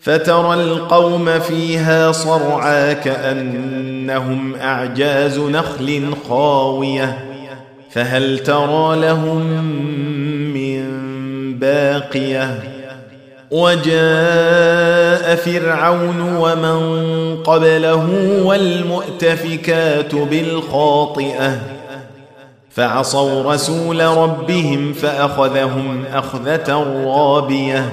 فترى القوم فيها صرعى كأنهم أعجاز نخل خاوية فهل ترى لهم من باقية؟ وجاء فرعون ومن قبله والمؤتفكات بالخاطئة فعصوا رسول ربهم فأخذهم أخذة رابية.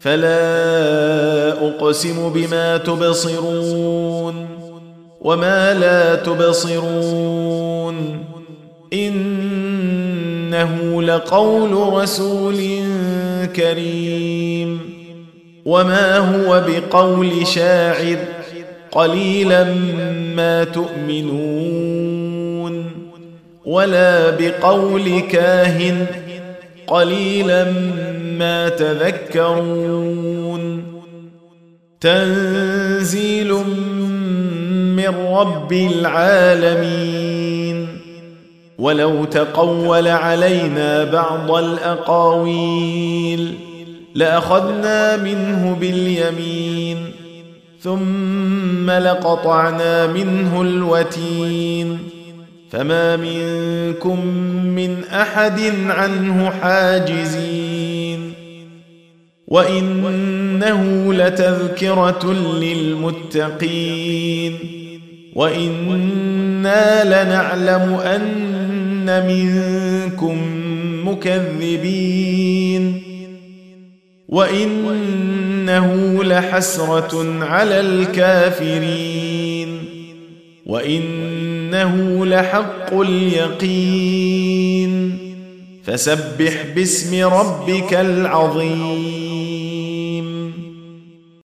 فلا أقسم بما تبصرون وما لا تبصرون إنه لقول رسول كريم وما هو بقول شاعر قليلا ما تؤمنون ولا بقول كاهن قليلا ما تذكرون. تنزيل من رب العالمين. ولو تقول علينا بعض الأقاويل لأخذنا منه باليمين ثم لقطعنا منه الوتين. فما منكم من أحد عنه حاجزين. وانه لتذكره للمتقين وأنا لنعلم ان منكم مكذبين وانه لحسره على الكافرين وانه لحق اليقين فسبح باسم ربك العظيم